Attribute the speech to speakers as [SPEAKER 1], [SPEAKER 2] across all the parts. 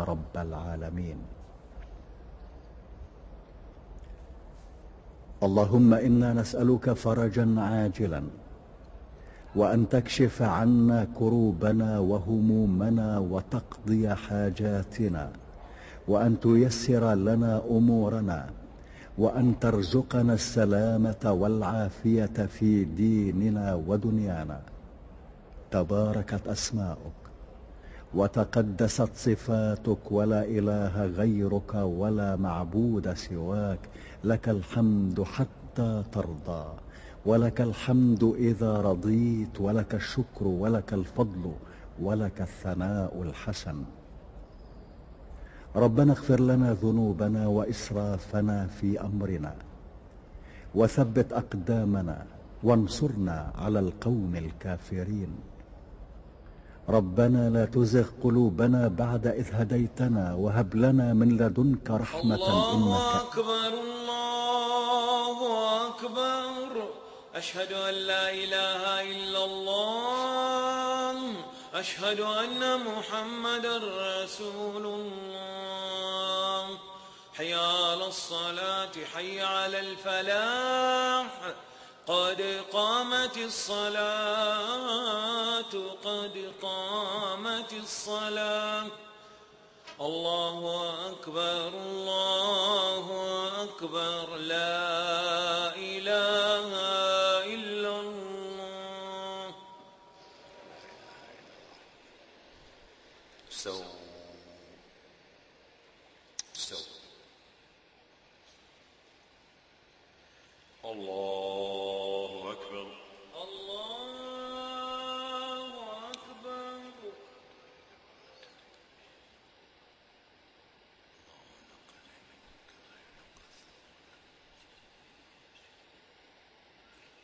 [SPEAKER 1] يا رب العالمين. اللهم إنا نسألك فرجا عاجلا وأن تكشف عنا كروبنا وهمومنا وتقضي حاجاتنا وأن تيسر لنا أمورنا وأن ترزقنا السلامة والعافية في ديننا ودنيانا. تباركت أسماؤك. وتقدست صفاتك ولا إله غيرك ولا معبود سواك. لك الحمد حتى ترضى ولك الحمد إذا رضيت ولك الشكر ولك الفضل ولك الثناء الحسن. ربنا اغفر لنا ذنوبنا وإسرافنا في أمرنا وثبت أقدامنا وانصرنا على القوم الكافرين. ربنا لا تزغ قلوبنا بعد إذ هديتنا وهب لنا من لدنك رحمة
[SPEAKER 2] الله
[SPEAKER 1] إنك
[SPEAKER 2] أكبر الله أكبر. أشهد أن لا إله إلا الله. أشهد أن محمد رسول الله. حي على الصلاة حي على الفلاح. قد قامت الصلاة. قد قامت الصلاة. الله أكبر الله أكبر لا إله إلا الله
[SPEAKER 3] استووا استووا الله أكبر
[SPEAKER 2] الله أكبر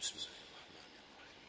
[SPEAKER 3] بسم الله الرحمن الرحيم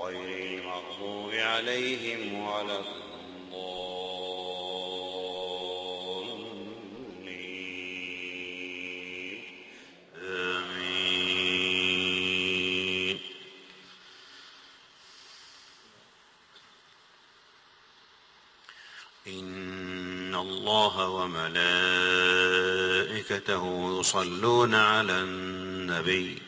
[SPEAKER 3] غير المغضوب عليهم ولا آمين. إن الله وملائكته يصلون على النبي.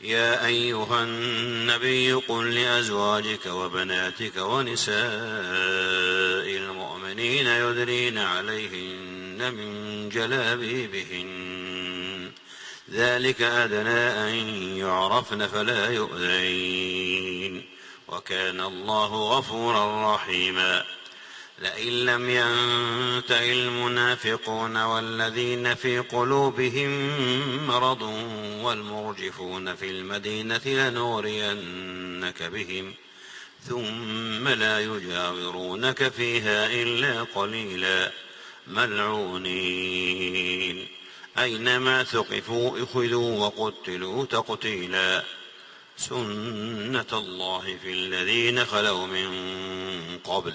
[SPEAKER 3] يا أيها النبي قل لأزواجك وبناتك ونساء المؤمنين يدرين عليهن من جلابيبهن. ذلك أدنى أن يعرفن فلا يؤذين. وكان الله غفورا رحيما. لئن لم ينته المنافقون والذين في قلوبهم مرض والمرجفون في المدينة لنغرينك بهم ثم لا يجاورونك فيها إلا قليلا ملعونين. أينما ثقفوا أخذوا وقتلوا تقتيلا. سنة الله في الذين خلوا من قبل.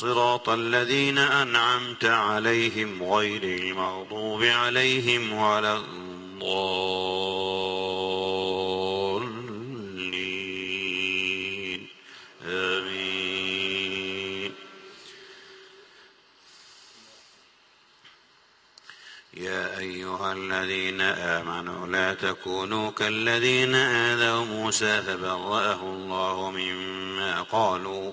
[SPEAKER 3] صراط الذين أنعمت عليهم غير المغضوب عليهم ولا الضالين. آمين. يا أيها الذين آمنوا لا تكونوا كالذين آذوا موسى فبرأه الله مما قالوا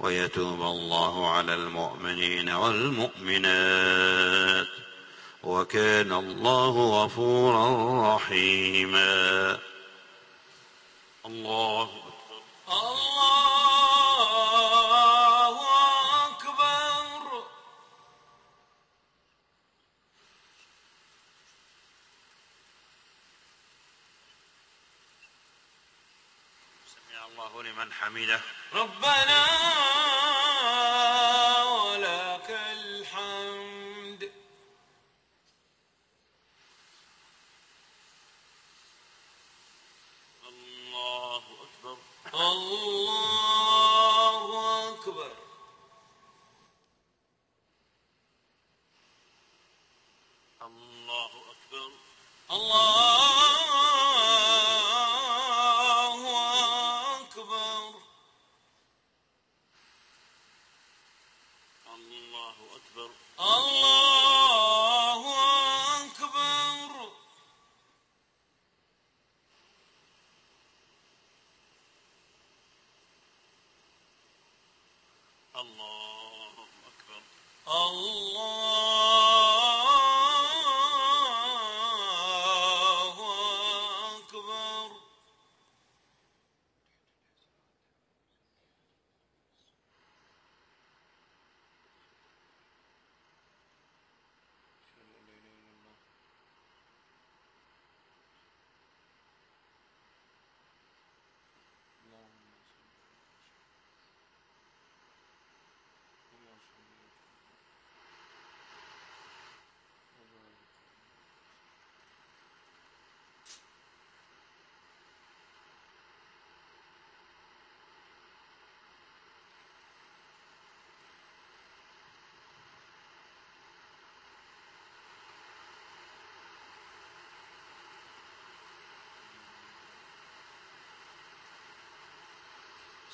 [SPEAKER 3] ويتوب الله على المؤمنين والمؤمنات وكان الله غفورا رحيما. الله أكبر.
[SPEAKER 2] الله
[SPEAKER 3] الله لمن حمده.
[SPEAKER 2] ربنا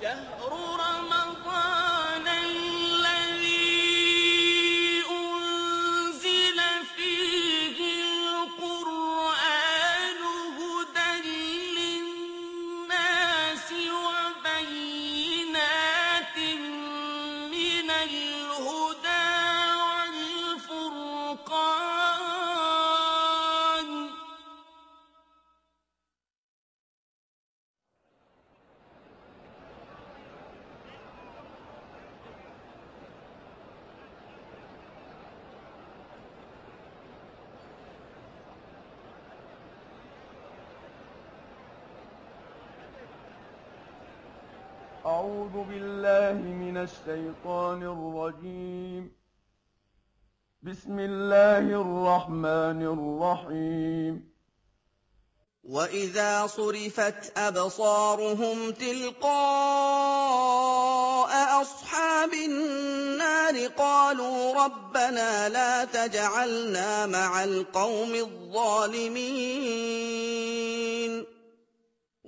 [SPEAKER 2] شهر رمضان.
[SPEAKER 4] أعوذ بالله من الشيطان الرجيم. بسم الله الرحمن الرحيم.
[SPEAKER 5] وَإِذَا صُرِفَتْ أَبْصَارُهُمْ تِلْقَاءَ أَصْحَابِ النَّارِ قَالُوا رَبَّنَا لَا تَجْعَلْنَا مَعَ الْقَوْمِ الظَّالِمِينَ.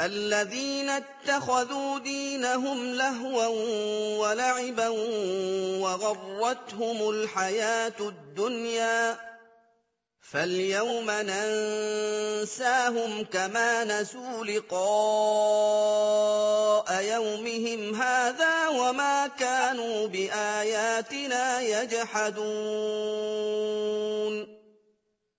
[SPEAKER 5] الذين اتخذوا دينهم لهوا ولعبا وغرتهم الحياة الدنيا فاليوم ننساهم كما نسوا لقاء يومهم هذا وما كانوا بآياتنا يجحدون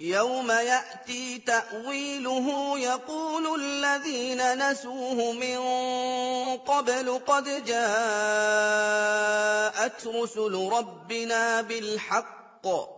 [SPEAKER 5] يوم يأتي تأويله يقول الذين نسوه من قبل قد جاءت رسل ربنا بالحق.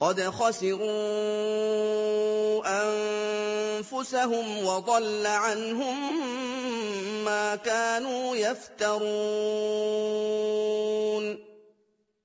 [SPEAKER 5] قد خسروا أنفسهم وضل عنهم ما كانوا يفترون.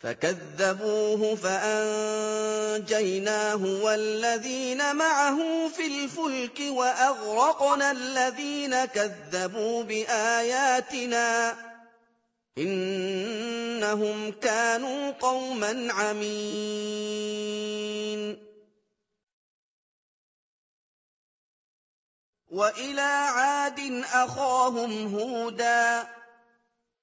[SPEAKER 5] فَكَذَّبُوهُ فَأَنجَيْنَاهُ وَالَّذِينَ مَعَهُ فِي الْفُلْكِ وَأَغْرَقْنَا الَّذِينَ كَذَّبُوا بِآيَاتِنَا ۚ إِنَّهُمْ كَانُوا قَوْمًا عَمِينَ. وَإِلَىٰ عَادٍ أَخَاهُمْ هُودًا ۗ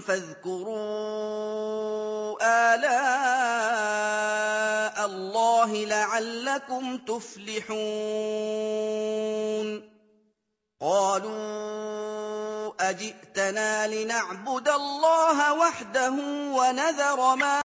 [SPEAKER 5] فَاذْكُرُوا آلَاءَ اللَّهِ لَعَلَّكُمْ تُفْلِحُونَ. قَالُوا أَجِئْتَنَا لِنَعْبُدَ اللَّهَ وَحْدَهُ وَنَذَرَ مَا